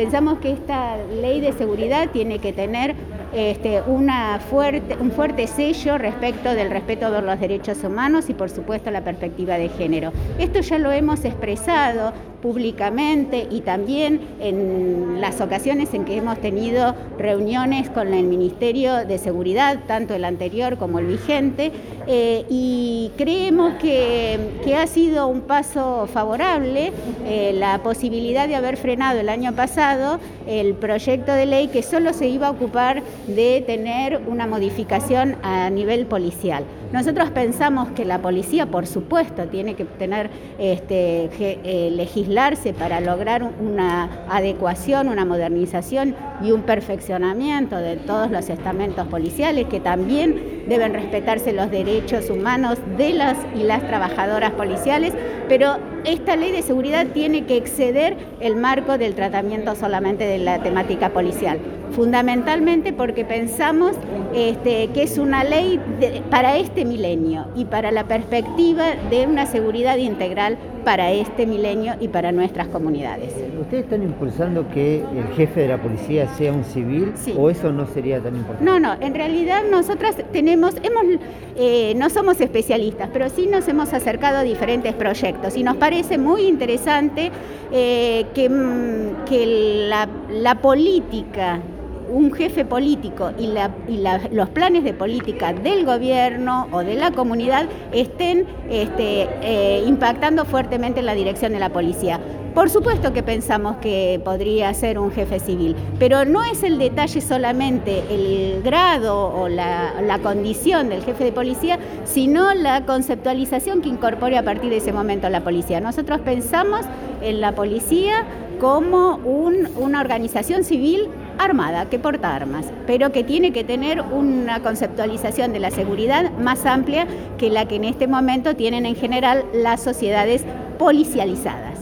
Pensamos que esta ley de seguridad tiene que tener este, una fuerte, un fuerte sello respecto del respeto por los derechos humanos y por supuesto la perspectiva de género. Esto ya lo hemos expresado públicamente y también en las ocasiones en que hemos tenido reuniones con el Ministerio de Seguridad, tanto el anterior como el vigente, eh, y creemos que, ha sido un paso favorable eh, la posibilidad de haber frenado el año pasado el proyecto de ley que solo se iba a ocupar de tener una modificación a nivel policial. Nosotros pensamos que la policía, por supuesto, tiene que tener este, eh, legislarse para lograr una adecuación, una modernización y un perfeccionamiento de todos los estamentos policiales, que también deben respetarse los derechos humanos de las y las trabajadoras policiales, pero esta ley de seguridad tiene que exceder el marco del tratamiento solamente de la temática policial fundamentalmente porque pensamos este, que es una ley para este milenio y para la perspectiva de una seguridad integral para este milenio y para nuestras comunidades. ¿Ustedes están impulsando que el jefe de la policía sea un civil o eso no sería tan importante? No, no, en realidad nosotras tenemos, eh, no somos especialistas, pero sí nos hemos acercado a diferentes proyectos. Y nos parece muy interesante eh, que, mm, que la política un jefe político y, los planes de política del gobierno o de la comunidad estén este, eh, impactando fuertemente en la dirección de la policía. Por supuesto que pensamos que podría ser un jefe civil, pero no es el detalle solamente el grado o la, la, condición del jefe de policía, sino la conceptualización que incorpore a partir de ese momento la policía. Nosotros pensamos en la policía como una organización civil armada, que porta armas, pero que tiene que tener una conceptualización de la seguridad más amplia que la que en este momento tienen en general las sociedades policializadas.